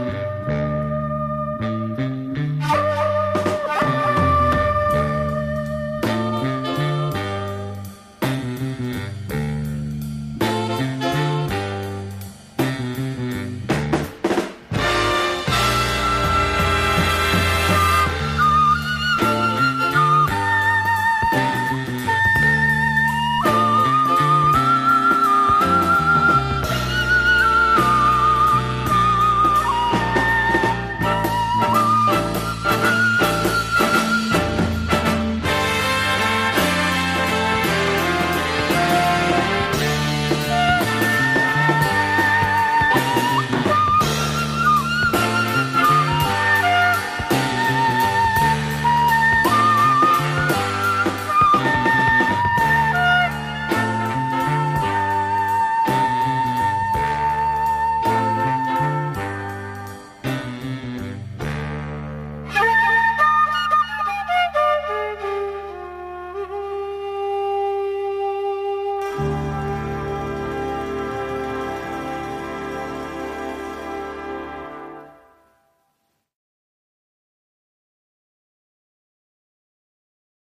Música